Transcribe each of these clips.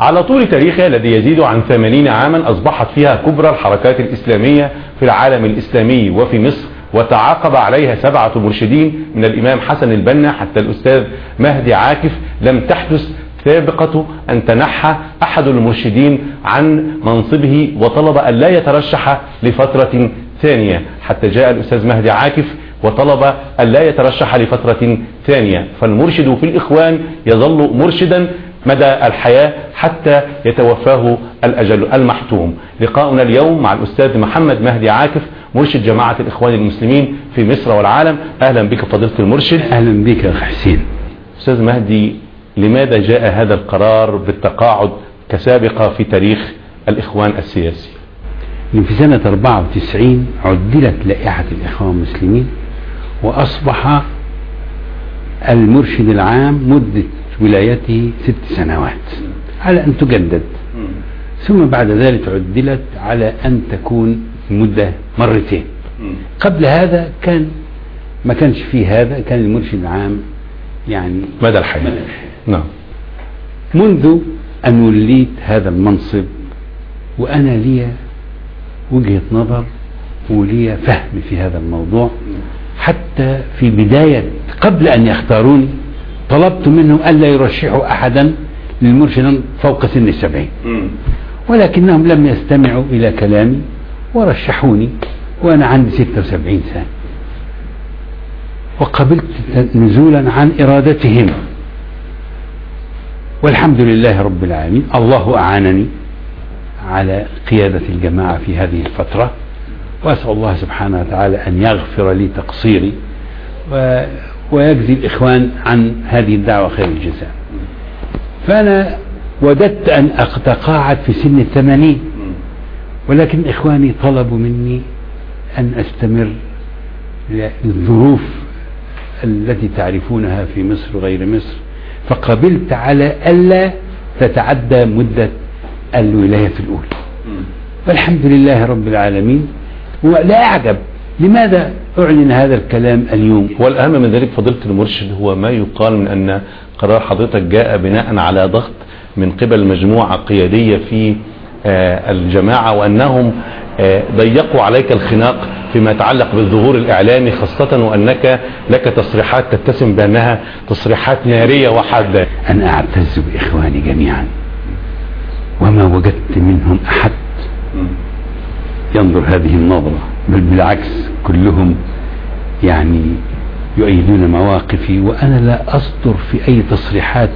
على طول تاريخها الذي يزيد عن ثمانين عاما أصبحت فيها كبرى الحركات الإسلامية في العالم الإسلامي وفي مصر وتعاقب عليها سبعة مرشدين من الإمام حسن البنا حتى الأستاذ مهدي عاكف. لم تحدث سابقة أن تنحى أحد المرشدين عن منصبه وطلب أن لا يترشح لفترة ثانية. حتى جاء الأستاذ مهدي عاكف وطلب أن لا يترشح لفترة ثانية. فالمرشد في الإخوان يظل مرشدا مدى الحياة حتى يتوفاه الأجل المحتوم. لقاؤنا اليوم مع الأستاذ محمد مهدي عاكف مرشد جماعة الإخوان المسلمين في مصر والعالم. أهلا بك فضيلة المرشد. أهلا بك يا حسين. أستاذ مهدي لماذا جاء هذا القرار بالتقاعد كسابقة في تاريخ الإخوان السياسي؟ في سنة 94 عدلت لائحة الإخوان المسلمين وأصبح المرشد العام مدة ولايته ست سنوات على أن تجدد. ثم بعد ذلك عدلت على أن تكون مدة مرتين. قبل هذا كان ما كانش فيه هذا كان المرشد العام يعني مدى الحياة. نعم. منذ أن وليت هذا المنصب وأنا لي وجهة نظر ولي فهم في هذا الموضوع حتى في بداية قبل أن يختاروني طلبت منهم ألا يرشحوا أحدا للمرشد فوق سن السبعين. ولكنهم لم يستمعوا إلى كلامي ورشحوني وأنا عندي 76 سنة. وقبلت نزولا عن إرادتهم. والحمد لله رب العالمين. الله أعانني على قيادة الجماعة في هذه الفترة. وأسأل الله سبحانه وتعالى أن يغفر لي تقصيري. ويجزي الإخوان عن هذه الدعوة خير الجزاء. فأنا وددت أن أتقاعد في سن الثمانين ولكن إخواني طلبوا مني أن أستمر للظروف التي تعرفونها في مصر وغير مصر فقبلت على ألا تتعدى مدة الولاية الأولى. والحمد لله رب العالمين ولا أعجب لماذا أعلن هذا الكلام اليوم؟ والأهم من ذلك فضيلة المرشد هو ما يقال من أن قرار حضرتك جاء بناء على ضغط من قبل مجموعة قيادية في الجماعة وأنهم ضيقوا عليك الخناق فيما يتعلق بالظهور الإعلامي خاصة وأنك لك تصريحات تتسم بأنها تصريحات نارية وحادة. أنا أعتز بإخواني جميعا وما وجدت منهم أحد ينظر هذه النظرة. بل بالعكس كلهم يعني يؤيدون مواقفي وأنا لا أصدر في أي تصريحات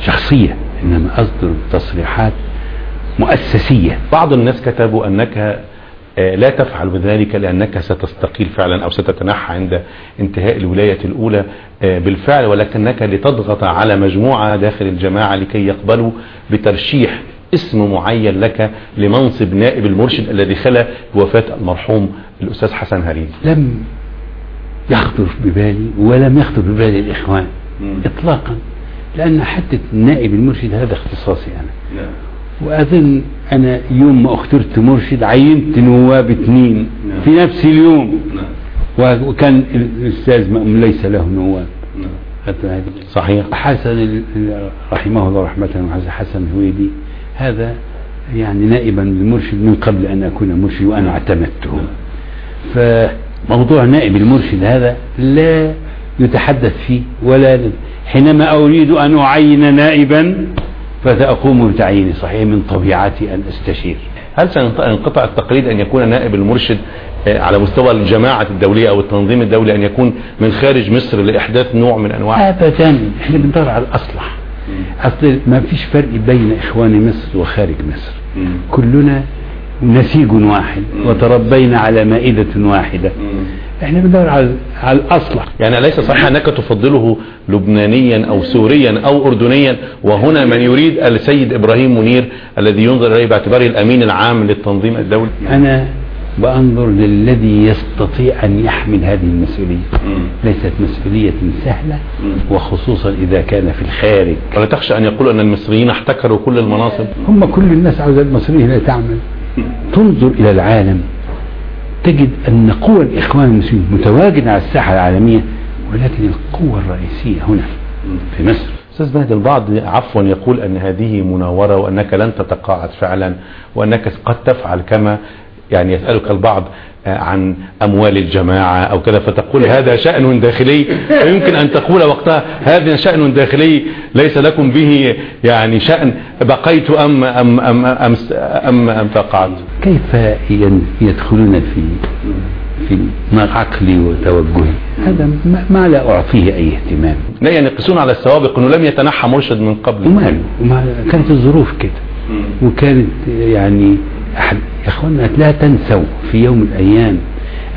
شخصية إنما أصدر تصريحات مؤسسية. بعض الناس كتبوا أنك لا تفعل بذلك لأنك ستستقيل فعلا أو ستتنحى عند انتهاء الولاية الأولى بالفعل ولكنك لتضغط على مجموعة داخل الجماعة لكي يقبلوا بترشيح اسم معين لك لمنصب نائب المرشد الذي خلى بوفاة المرحوم الأستاذ حسن هريد لم يخطر ببالي ولم يخطر ببالي الإخوان م. إطلاقا لأن حتى نائب المرشد هذا اختصاصي أنا نعم. وأظن أنا يوم ما اخترت مرشد عينت نواب اثنين نعم. في نفس اليوم نعم. وكان الأستاذ مأمون ليس له نواب نعم. صحيح حسن رحمه الله رحمة حسن هويدي هذا يعني نائبا للمرشد من قبل أن أكون مرشد وأنا اعتمدته. فموضوع نائب المرشد هذا لا يتحدث فيه ولا حينما أريد أن أعين نائبا فسأقوم بتعيينه صحيح من طبيعتي أن أستشير. هل سينقطع التقليد أن يكون نائب المرشد على مستوى الجماعة الدولية أو التنظيم الدولي أن يكون من خارج مصر لإحداث نوع من أنواع؟ أبدا إحنا بندور على الأصلح. أصل ما فيش فرق بين إخوان مصر وخارج مصر. كلنا نسيج واحد وتربينا على مائدة واحدة. إحنا بندور على على الاصلح يعني ليس صحيح أنك تفضله لبنانيا أو سوريا أو اردنيا؟ وهنا من يريد السيد إبراهيم منير الذي ينظر إليه باعتباره الأمين العام للتنظيم الدولي. أنا بانظر للذي يستطيع أن يحمل هذه المسؤولية. ليست مسؤولية سهلة وخصوصا إذا كان في الخارج. ولا تخشى أن يقولوا أن المصريين احتكروا كل المناصب؟ هم كل الناس عاوزة المصريه لا تعمل. تنظر إلى العالم. تجد أن قوى الإخوان المسلمين متواجدة على الساحة العالمية ولكن القوة الرئيسية هنا في مصر. أستاذ مهدي البعض عفوا يقول أن هذه مناورة وأنك لن تتقاعد فعلا وأنك قد تفعل كما يعني يسألك البعض آه، عن أموال الجماعة أو كذا فتقول هذا شأن داخلي. ويمكن أن تقول وقتها هذا شأن داخلي ليس لكم به يعني شأن. بقيت أم أم أم أم أم, أم تقاعدت كيف يدخلون في في عقلي وتوجهي؟ هذا ما- لا أعطيه أي اهتمام. لا يعني يقيسون على السوابق إنه لم يتنحى مرشد من قبل. وماله وما كانت الظروف كده. وكانت يعني يا اخوانا لا تنسوا في يوم من الأيام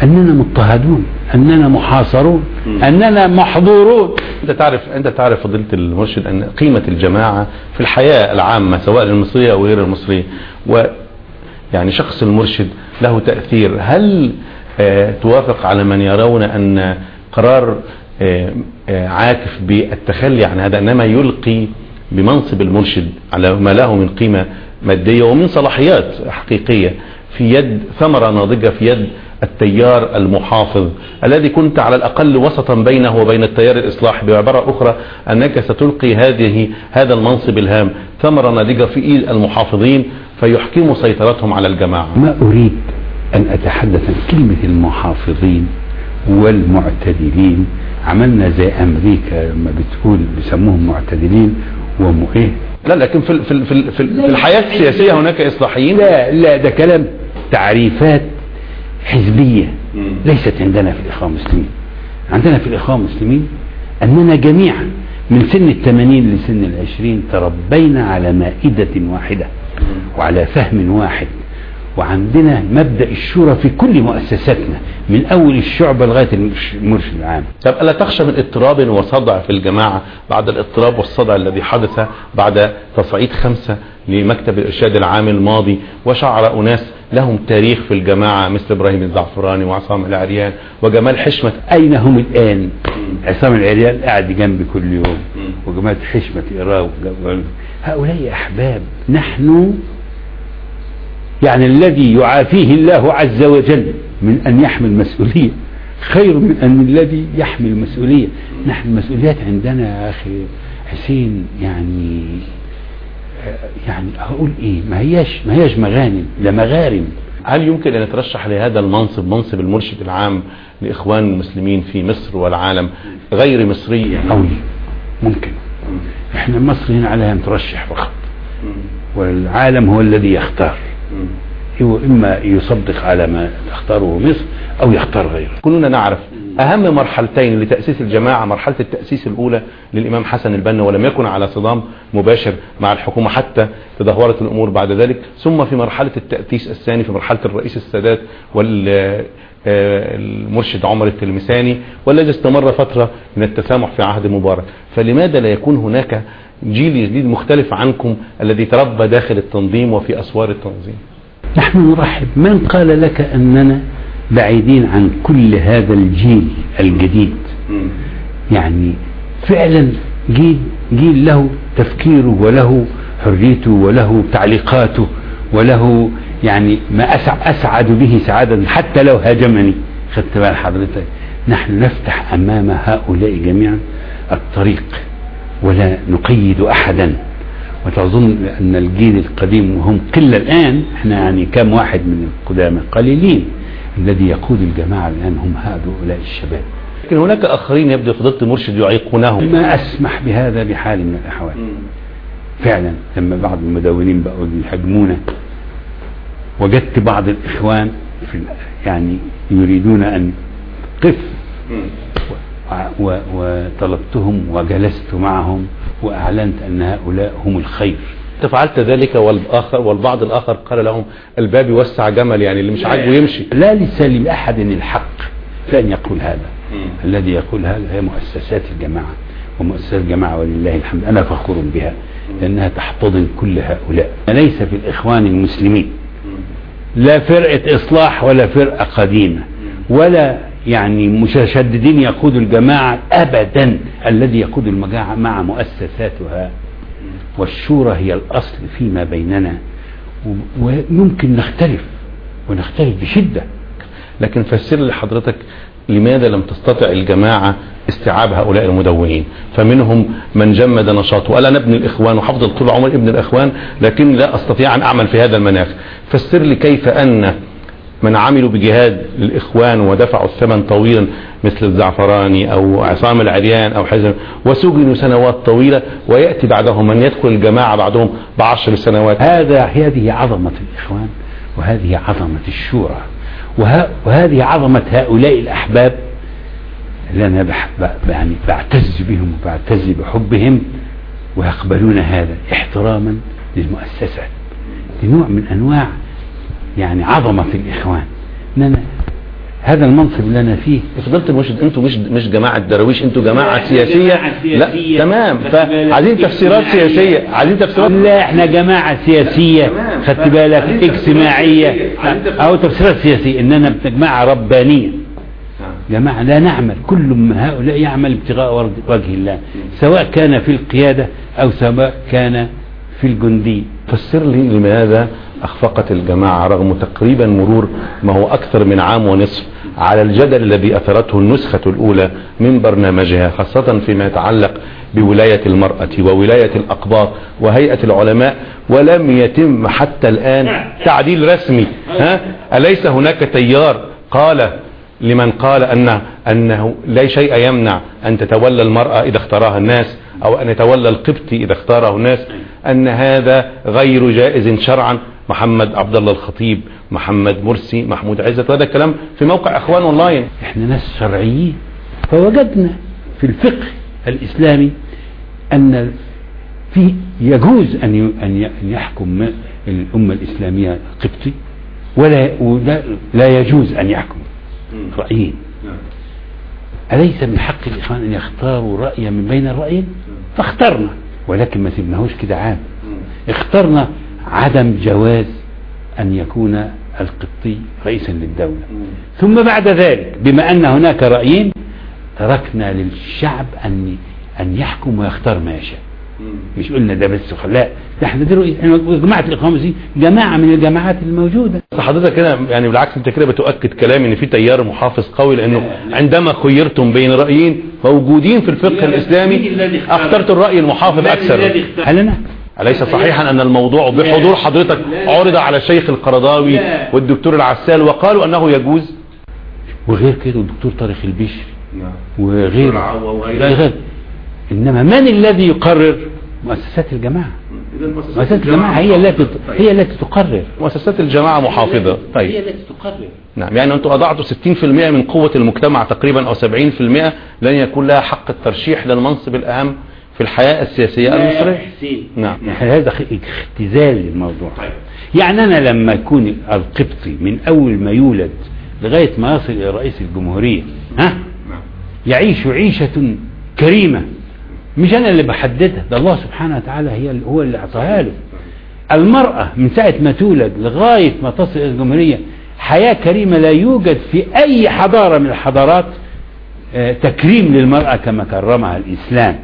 أننا مضطهدون أننا محاصرون أننا محظورون. أنت تعرف أنت تعرف فضيلة المرشد أن قيمة الجماعة في الحياة العامة سواء المصريه أو غير المصرية و يعني شخص المرشد له تأثير. هل آه توافق على من يرون أن قرار آه آه عاكف بالتخلي عن هذا إنما يلقي بمنصب المرشد على ما له من قيمة مادية ومن صلاحيات حقيقية في يد ثمرة ناضجة في يد التيار المحافظ الذي كنت على الأقل وسطا بينه وبين التيار الإصلاحي بعبارة أخرى أنك ستلقي هذه هذا المنصب الهام ثمرة ناضجة في إيد المحافظين فيحكموا سيطرتهم على الجماعة. ما أريد أن أتحدث عن كلمة المحافظين والمعتدلين. عملنا زي أمريكا لما بتقول بيسموهم معتدلين وم إيه لا لكن في في في في ال- في الحياة السياسية هناك إصلاحيين. لا لا ده كلام تعريفات حزبية ليست عندنا في الإخوان المسلمين. عندنا في الإخوان المسلمين أننا جميعا من سن الثمانين لسن العشرين تربينا على مائدة واحدة وعلى فهم واحد. وعندنا مبدأ الشورى في كل مؤسساتنا من أول الشعبة لغاية المرش- المرشد العام. طب ألا تخشى من اضطراب وصدع في الجماعة بعد الاضطراب والصدع الذي حدث بعد تصعيد خمسة لمكتب الإرشاد العام الماضي وشعر أناس لهم تاريخ في الجماعة مثل إبراهيم الزعفراني وعصام العريان وجمال حشمة أين هم الآن؟ عصام العريان قاعد جنبي كل يوم وجماعة حشمة إيراه وج- هؤلاء أحباب نحن يعني الذي يعافيه الله عز وجل من أن يحمل مسؤولية. خير من أن الذي يحمل مسؤولية. نحن المسؤوليات عندنا يا أخي حسين يعني يعني هقول إيه ما هياش ما هياش مغانم لا مغارم. هل يمكن أن يترشح لهذا المنصب منصب المرشد العام لإخوان المسلمين في مصر والعالم غير مصري؟ قوي ممكن. إحنا مصر هنا عليها نترشح فقط. والعالم هو الذي يختار. هو إما يصدق على ما تختاره مصر أو يختار غيره. كلنا نعرف أهم مرحلتين لتأسيس الجماعة مرحلة التأسيس الأولى للإمام حسن البنا ولم يكن على صدام مباشر مع الحكومة حتى تدهورت الأمور بعد ذلك. ثم في مرحلة التأسيس الثاني في مرحلة الرئيس السادات والمرشد عمر التلمساني والذي استمر فترة من التسامح في عهد مبارك. فلماذا لا يكون هناك جيل جديد مختلف عنكم الذي تربى داخل التنظيم وفي أسوار التنظيم؟ نحن نرحب. من قال لك أننا بعيدين عن كل هذا الجيل الجديد. يعني فعلا جيل جيل له تفكيره وله حريته وله تعليقاته وله يعني ما أسع أسعد به سعادة حتى لو هاجمني. خدت بال حضرتك نحن نفتح أمام هؤلاء جميعا الطريق ولا نقيد أحدا. وتظن أن الجيل القديم وهم قلة الآن إحنا يعني كم واحد من القدامى قليلين. الذي يقود الجماعة الآن هم هؤلاء الشباب. لكن هناك آخرين يبدو فضيلة المرشد يعيقونهم. ما أسمح بهذا بحال من الأحوال. فعلا لما بعض المدونين بقوا يهاجمونا وجدت بعض الإخوان في يعني يريدون أن قف. وطلبتهم وجلست معهم وأعلنت أن هؤلاء هم الخير. انت فعلت ذلك والآخر والبعض الآخر قال لهم الباب يوسع جمل يعني اللي مش عاجبه يمشي. لا ليس لأحد الحق في أن يقول هذا. الذي يقول هذا هي مؤسسات الجماعة ومؤسسات الجماعة ولله الحمد. أنا فخور بها لأنها تحتضن كل هؤلاء. ليس في الإخوان المسلمين؟ لا فرقة إصلاح ولا فرقة قديمة. ولا يعني متشددين يقودوا الجماعة أبدا. الذي يقود المجاعة مع مؤسساتها. والشورى هي الأصل فيما بيننا ويمكن نختلف ونختلف بشدة. لكن فسر لي حضرتك لماذا لم تستطع الجماعة استيعاب هؤلاء المدونين. فمنهم من جمد نشاطه وقال أنا ابن الإخوان وحفظ طول عمري ابن الإخوان لكن لا أستطيع أن أعمل في هذا المناخ. فسر لي كيف أن من عملوا بجهاد الاخوان ودفعوا الثمن طويلا مثل الزعفراني أو عصام العريان أو حزم وسجنوا سنوات طويلة ويأتي بعدهم من يدخل الجماعة بعدهم بعشر سنوات. هذا هذه عظمة الإخوان وهذه عظمة الشورى وه وهذه عظمة هؤلاء الأحباب اللي أنا يعني بعتز بهم وبعتز بحبهم ويقبلون هذا احتراما للمؤسسة لنوع من أنواع يعني عظمة الإخوان. إن أنا هذا المنصب اللي أنا فيه فضلت المرشد أنتوا مش مش جماعة درويش أنتوا جماعة سياسية. لا تمام. فعايزين تفسيرات. سياسية. عايزين تفسيرات؟ لا إحنا جماعة سياسية. خدت بالك؟ اجتماعية. عايزين تفسيرات- أو تفسيرات سياسية. اننا جماعة ربانية. جماعة لا نعمل. كل من هؤلاء يعمل ابتغاء وجه الله. سواء كان في القيادة أو سواء كان في الجندي. فسر لي لماذا أخفقت الجماعة رغم تقريبا مرور ما هو أكثر من عام ونصف على الجدل الذي أثرته النسخة الأولى من برنامجها خاصة فيما يتعلق بولاية المرأة وولاية الأقباط وهيئة العلماء ولم يتم حتى الآن تعديل رسمي. ها؟ أليس هناك تيار؟ قال لمن قال أن أنه لا شيء يمنع أن تتولى المرأة إذا اختارها الناس. أو أن يتولى القبطي إذا اختاره الناس أن هذا غير جائز شرعا. محمد عبد الله الخطيب محمد مرسي محمود عزت وهذا الكلام في موقع أخوان أونلاين. إحنا ناس شرعيين فوجدنا في الفقه الإسلامي أن في يجوز أن أن يحكم الأمة الإسلامية قبطي ولا ولا لا يجوز أن يحكم. رأيين. أليس من حق الإخوان أن يختاروا رأيا من بين الرأيين؟ فاخترنا. ولكن ما سيبناهوش كده عام. اخترنا عدم جواز أن يكون القبطي رئيسا للدولة. ثم بعد ذلك بما أن هناك رأيين تركنا للشعب أن أن يحكم ويختار ما يشاء. مش قلنا ده بس لا ده إحنا رؤية إحنا جماعة الإقامة دي جماعة من الجماعات الموجودة. حضرتك كده يعني بالعكس انت كده بتؤكد كلامي ان في تيار محافظ قوي لأنه عندما خيرتم بين رأيين موجودين في الفقه الإسلامي أخترت الرأي المحافظ أكثر. هل أنا؟ أليس صحيحا أن الموضوع بحضور حضرتك عرض على الشيخ القرضاوي. والدكتور العسال وقالوا أنه يجوز؟ وغير كده الدكتور طارق البشري وغير العوا وغيره. لا غير إنما من الذي يقرر؟ مؤسسات الجماعة. مؤسسات الجماعة هي التي هي التي تقرر. مؤسسات الجماعة محافظة. هي طيب. التي تقرر. نعم. يعني أنتم أضعتوا 60% من قوة المجتمع تقريبا أو 70% لن يكون لها حق الترشيح للمنصب الأهم في الحياة السياسية المصرية. نعم. هذا اختزال للموضوع يعني أنا لما يكون القبطي من أول ما يولد لغاية ما يصل إلى رئيس الجمهورية ها؟ يعيش عيشة كريمة. مش أنا اللي بحددها ده الله سبحانه وتعالى هي هو اللي أعطاها له. المرأة من ساعة ما تولد لغاية ما تصل إلى الجمهورية حياة كريمة لا يوجد في أي حضارة من الحضارات آه، تكريم للمرأة كما كرمها الإسلام.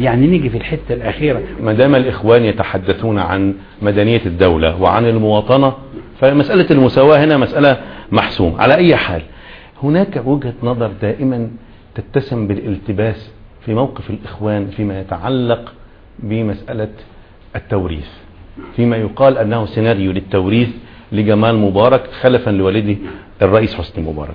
يعني نيجي في الحتة الأخيرة. ما دام الإخوان يتحدثون عن مدنية الدولة وعن المواطنة فمسألة المساواة هنا مسألة محسوم على أي حال هناك وجهة نظر دائما تتسم بالالتباس في موقف الإخوان فيما يتعلق بمسألة التوريث. فيما يقال أنه سيناريو للتوريث لجمال مبارك خلفا لوالده الرئيس حسني مبارك.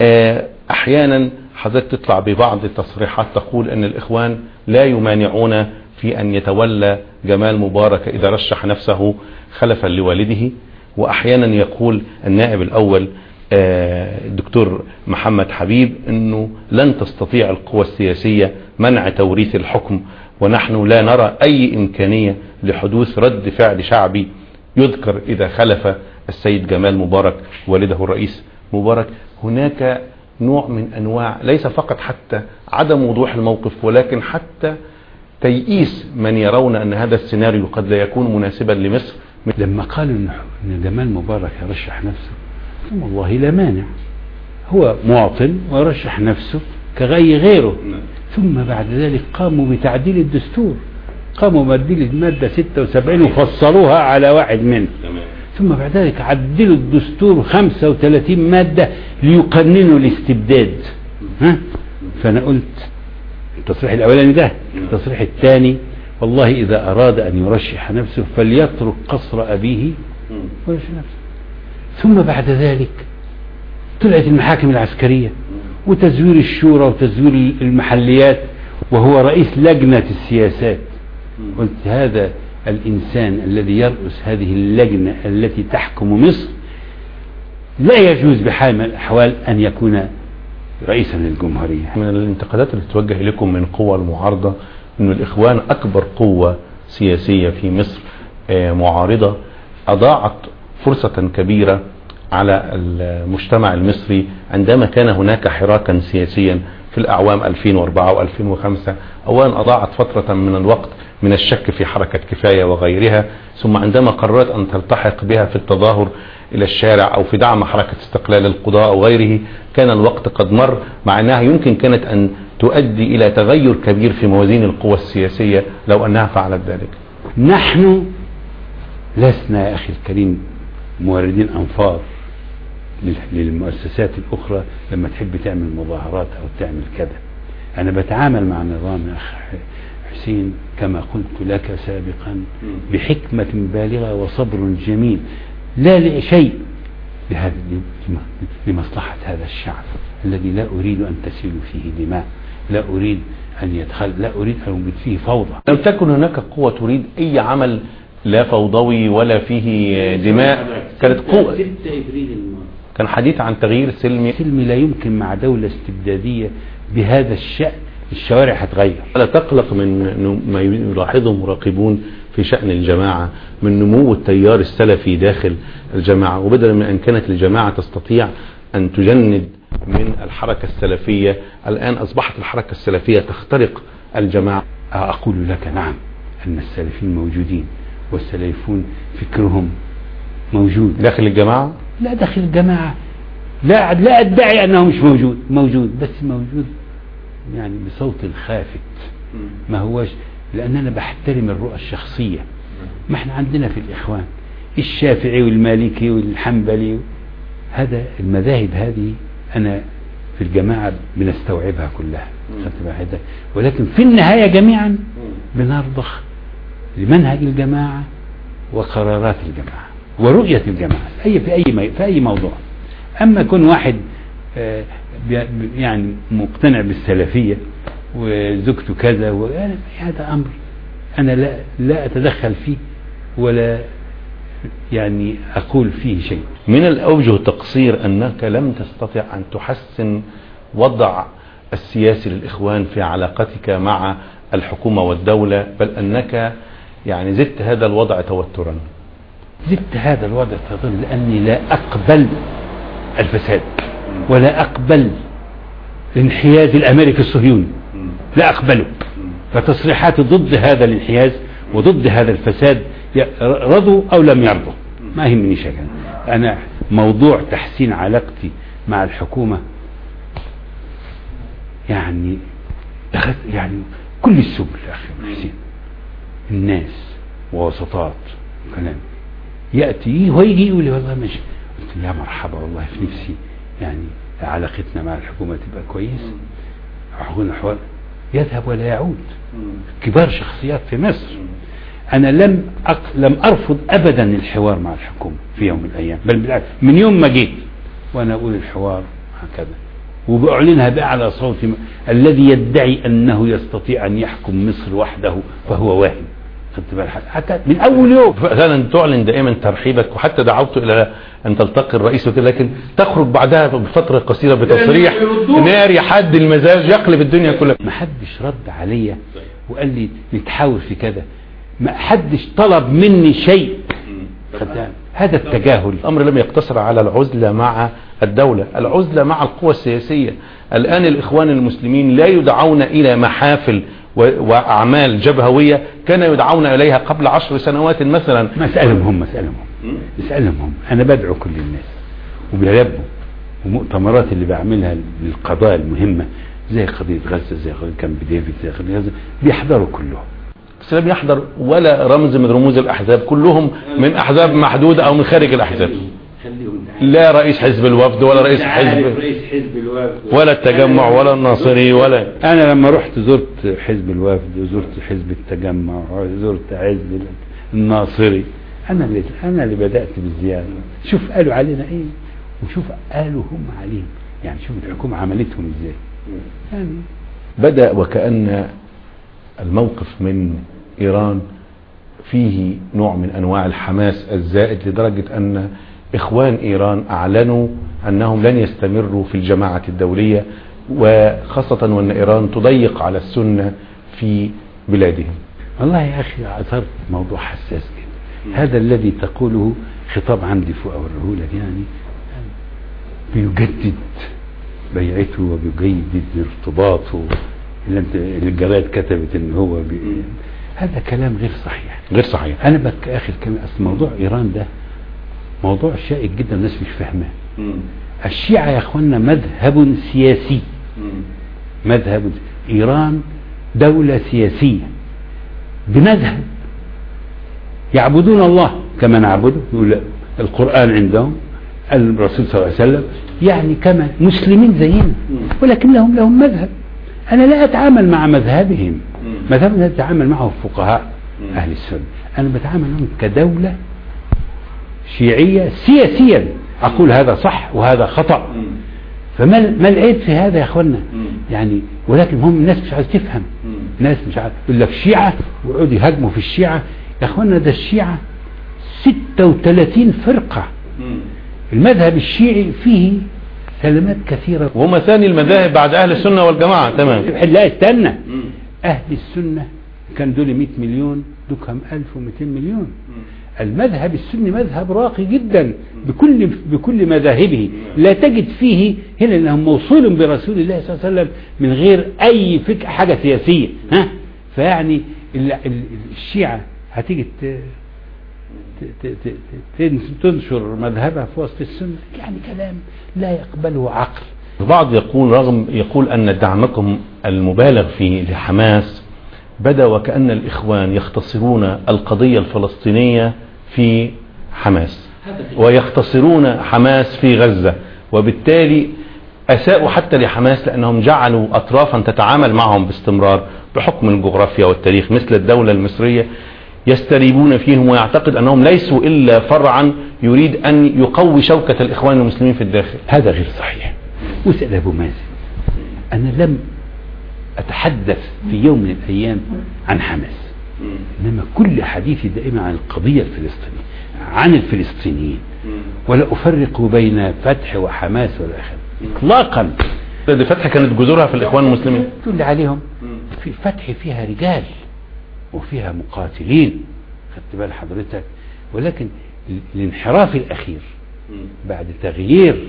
آه، أحيانا حضرتك تطلع ببعض التصريحات تقول أن الإخوان لا يمانعون في أن يتولى جمال مبارك إذا رشح نفسه خلفا لوالده وأحيانا يقول النائب الأول الدكتور محمد حبيب أنه لن تستطيع القوى السياسية منع توريث الحكم ونحن لا نرى أي إمكانية لحدوث رد فعل شعبي يذكر إذا خلف السيد جمال مبارك والده الرئيس مبارك. هناك نوع من أنواع ليس فقط حتى عدم وضوح الموقف ولكن حتى تيئيس من يرون أن هذا السيناريو قد لا يكون مناسبا لمصر. لما قالوا إن جمال مبارك يرشح نفسه والله لا مانع. هو مواطن ويرشح نفسه كغي غيره. ثم بعد ذلك قاموا بتعديل الدستور. قاموا بتعديل المادة 76 وفصلوها على واحد منه ثم بعد ذلك عدلوا الدستور 35 مادة ليقننوا الاستبداد. ها؟ فأنا قلت التصريح الأولاني ده التصريح الثاني والله إذا أراد أن يرشح نفسه فليترك قصر أبيه ويرشح نفسه. ثم بعد ذلك طلعت المحاكم العسكرية وتزوير الشورى وتزوير المحليات وهو رئيس لجنة السياسات. قلت هذا الإنسان الذي يرأس هذه اللجنة التي تحكم مصر لا يجوز بحال من الأحوال أن يكون رئيسا للجمهورية. من الانتقادات اللي تتوجه إليكم من قوى المعارضة أن الإخوان أكبر قوة سياسية في مصر آه، معارضة أضاعت فرصة كبيرة على المجتمع المصري عندما كان هناك حراكا سياسيا في الأعوام 2004 و2005 أولا أضاعت فترة من الوقت من الشك في حركة كفاية وغيرها ثم عندما قررت أن تلتحق بها في التظاهر إلى الشارع أو في دعم حركة استقلال القضاء أو غيره كان الوقت قد مر مع أنها يمكن كانت أن تؤدي إلى تغير كبير في موازين القوى السياسية لو أنها فعلت ذلك. نحن لسنا يا أخي الكريم موردين أنفار لل- للمؤسسات الأخرى لما تحب تعمل مظاهرات أو تعمل كذا. أنا بتعامل مع نظام أخ حسين كما قلت لك سابقا بحكمة بالغة وصبر جميل. لا لشيء لهذا لمصلحة هذا الشعب الذي لا أريد أن تسيل فيه دماء لا أريد أن يدخل لا أريد أن أوجد فيه فوضى. لم تكن هناك قوة تريد أي عمل لا فوضوي ولا فيه دماء. كانت قوة 6 إبريل الماضي. كان حديث عن تغيير سلمي سلمي لا يمكن مع دولة استبدادية بهذا الشأن. الشوارع هتغير. لا تقلق من ما يلاحظه مراقبون في شأن الجماعة من نمو التيار السلفي داخل الجماعة. وبدلا من أن كانت الجماعة تستطيع أن تجند من الحركة السلفية الآن أصبحت الحركة السلفية تخترق الجماعة. أقول لك نعم أن السلفيين موجودين. والسلفون فكرهم موجود. داخل الجماعة؟ لا داخل الجماعة. لا لا أدعي أنه مش موجود. موجود بس موجود يعني بصوت خافت. ما هوش؟ لأن أنا بحترم الرؤى الشخصية. ما إحنا عندنا في الإخوان الشافعي والمالكي والحنبلي. هذا المذاهب هذه أنا في الجماعة بنستوعبها كلها. خدت بالك؟ ولكن في النهاية جميعا بنرضخ. لمنهج الجماعة وقرارات الجماعة ورؤية الجماعة أي في أي في أي موضوع. أما كون واحد آه، يعني مقتنع بالسلفية وزوجته كذا وأنا- هذا أمر أنا لا لا أتدخل فيه ولا يعني أقول فيه شيء. من الأوجه تقصير أنك لم تستطع أن تحسن وضع السياسي للإخوان في علاقتك مع الحكومة والدولة بل أنك يعني زدت هذا الوضع توترا. زدت هذا الوضع تظل لأني لا أقبل الفساد ولا أقبل الانحياز الأمريكي الصهيوني. لا أقبله. فتصريحاتي ضد هذا الانحياز وضد هذا الفساد رضوا أو لم يرضوا. ما يهمني شيء أنا موضوع تحسين علاقتي مع الحكومة يعني يعني كل السبل أخي حسين الناس ووسطات كلام يأتي ويجي يقول لي والله مش قلت يا مرحبا والله في نفسي. يعني علاقتنا مع الحكومة تبقى كويس. حكومة حوار يذهب ولا يعود. كبار شخصيات في مصر. أنا لم أق... لم أرفض أبدا الحوار مع الحكومة في يوم من الأيام. بل بالعكس من يوم ما جيت وأنا أقول الحوار هكذا. وبأعلنها بأعلى صوتي الذي يدعي أنه يستطيع أن يحكم مصر وحده فهو واهم. حتى من أول يوم. فعلا تعلن دائما ترحيبك وحتى دعوت إلى أن تلتقي الرئيس وكده لكن تخرج بعدها بفترة قصيرة بتصريح ناري حد المزاج يقلب الدنيا كلها. ما حدش رد عليا وقال لي نتحاور في كذا. ما حدش طلب مني شيء. هذا التجاهل. الأمر لم يقتصر على العزلة مع الدولة. العزلة مع القوى السياسية. الآن الإخوان المسلمين لا يدعون إلى محافل و- وأعمال جبهوية كان يدعون إليها قبل عشر سنوات مثلا. ما اسالهم هم اسالهم هم. اسالهم هم. أنا بدعو كل الناس. وبيلبوا ومؤتمرات اللي بعملها للقضايا المهمة زي قضية غزة زي قضية كامب ديفيد زي قضية غزة بيحضروا كلهم. بس لم يحضر ولا رمز من رموز الأحزاب. كلهم من أحزاب محدودة أو من خارج الأحزاب. لا رئيس حزب الوفد ولا رئيس حزب رئيس حزب الوفد. ولا التجمع ولا الناصري ولا أنا لما رحت زرت حزب الوفد وزرت حزب التجمع وزرت حزب الناصري. أنا اللي أنا اللي بدأت بالزياره شوف قالوا علينا إيه؟ وشوف قالوا هم علينا. يعني شوف الحكومة عملتهم إزاي. يعني بدأ وكأن الموقف من إيران فيه نوع من أنواع الحماس الزائد لدرجة أن إخوان إيران أعلنوا أنهم لن يستمروا في الجماعة الدولية وخاصة وأن إيران تضيق على السنة في بلادهم. والله يا أخي اثرت موضوع حساس جدا. هذا الذي تقوله خطاب عندي فوق اوريه لك يعني بيجدد بيعته وبيجدد ارتباطه. الجرايد كتبت إن هو بي... هذا كلام غير صحيح. غير صحيح. أنا بك اخر كلام أصل موضوع إيران ده موضوع شائك جدا الناس مش فاهماه. الشيعة يا اخوانا مذهب سياسي. مذهب إيران دولة سياسية. بمذهب يعبدون الله كما نعبده يقول القرآن عندهم الرسول صلى الله عليه وسلم يعني كما مسلمين زينا. ولكن لهم لهم مذهب. أنا لا أتعامل مع مذهبهم. مذهبنا أتعامل معه فقهاء أهل السنة. أنا بتعامل معهم كدولة شيعية سياسيا. أقول هذا صح وهذا خطأ. فما ما العيب في هذا يا اخوانا يعني ولكن هم الناس مش عايز تفهم. ناس مش عايز يقول لك شيعة ويقعدوا يهاجموا في الشيعة. يا اخوانا ده الشيعة 36 فرقة. المذهب الشيعي فيه سلامات كثيرة. وهم ثاني المذاهب بعد أهل السنة والجماعة. تمام. لا استنى. أهل السنة كان دول 100 مليون دوكهم 1200 مليون. المذهب السني مذهب راقي جدا بكل بكل مذاهبه. لا تجد فيه هنا إنه موصول برسول الله صلى الله عليه وسلم من غير أي فكر حاجة سياسية. ها؟ فيعني ال- ال- الشيعة هتيجي تنشر مذهبها في وسط السنة. يعني كلام لا يقبله عقل. البعض يقول رغم يقول أن دعمكم المبالغ فيه لحماس بدأ وكأن الإخوان يختصرون القضية الفلسطينية في حماس. ويختصرون حماس في غزة. وبالتالي أساءوا حتى لحماس لأنهم جعلوا أطرافا تتعامل معهم باستمرار بحكم الجغرافيا والتاريخ مثل الدولة المصرية يستريبون فيهم ويعتقد أنهم ليسوا إلا فرعا يريد أن يقوي شوكة الإخوان المسلمين في الداخل. هذا غير صحيح. واسأل أبو مازن؟ أنا لم أتحدث في يوم من الأيام عن حماس. إنما كل حديثي دائما عن القضية الفلسطينية عن الفلسطينيين. ولا أفرق بين فتح وحماس ولا آخر. إطلاقا. دي فتح كانت جذورها في الإخوان المسلمين؟ تقول لي عليهم في فتح فيها رجال وفيها مقاتلين. خدت بال حضرتك. ولكن ال- الانحراف الأخير بعد تغيير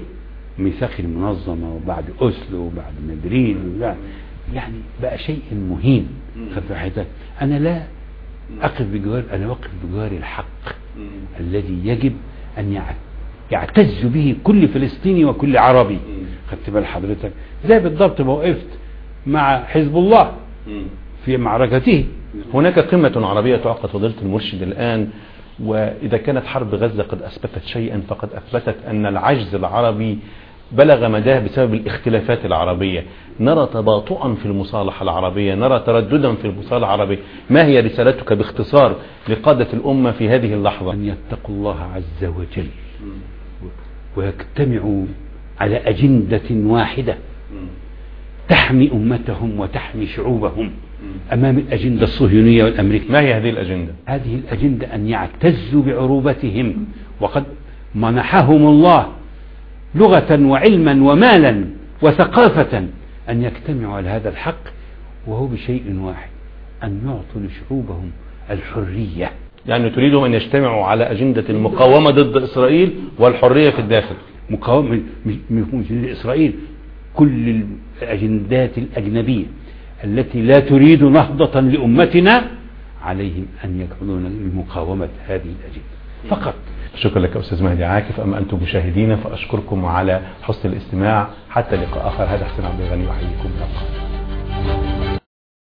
ميثاق المنظمة وبعد أسلو وبعد مدريد وبعد يعني بقى شيء مهين. خدت حضرتك. أنا لا أقف بجوار أنا واقف بجوار الحق الذي يجب أن يع- يعتز به كل فلسطيني وكل عربي. خدت بال حضرتك. زي بالضبط ما وقفت مع حزب الله في معركته؟ هناك قمة عربية تعقد فضيلة المرشد الآن وإذا كانت حرب غزة قد أثبتت شيئا فقد أثبتت أن العجز العربي بلغ مداه بسبب الاختلافات العربية. نرى تباطؤا في المصالحة العربية نرى ترددا في المصالحة العربية. ما هي رسالتك باختصار لقادة الأمة في هذه اللحظة؟ أن يتقوا الله عز وجل ويجتمعوا على أجندة واحدة. تحمي أمتهم وتحمي شعوبهم أمام الأجندة الصهيونية والأمريكية. ما هي هذه الأجندة؟ هذه الأجندة أن يعتزوا بعروبتهم. وقد منحهم الله لغة وعلما ومالا وثقافة أن يجتمعوا على هذا الحق وهو بشيء واحد أن يعطوا لشعوبهم الحرية. يعني تريدهم أن يجتمعوا على أجندة المقاومة ضد إسرائيل والحرية في الداخل. مقاومة مش لإسرائيل كل الأجندات الأجنبية التي لا تريد نهضة لأمتنا عليهم أن يكونون لمقاومة هذه الأجندة. فقط. شكرا لك أستاذ مهدي عاكف. أما أنتم مشاهدين فأشكركم على حسن الاستماع. حتى لقاء آخر. هذا حسين عبد الغني وحييكم